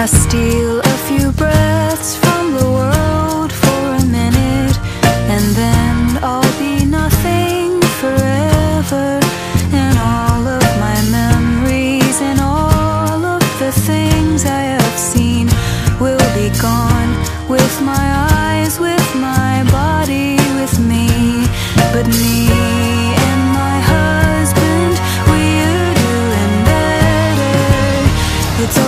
I steal a few breaths from the world for a minute, and then I'll be nothing forever. And all of my memories and all of the things I have seen will be gone with my eyes, with my body, with me. But me. It's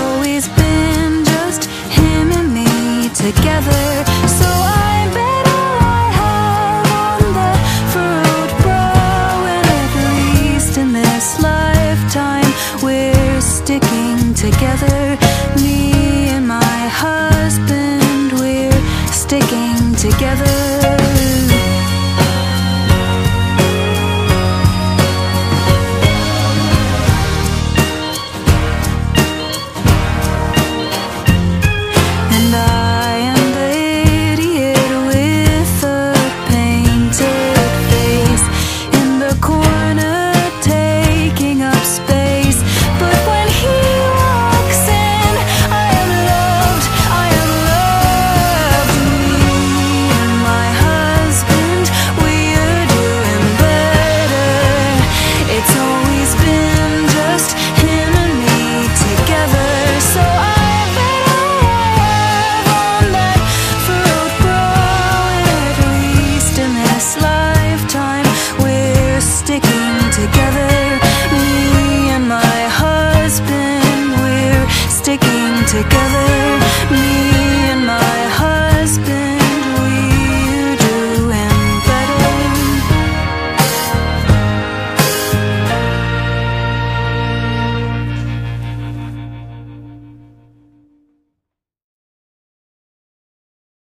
together.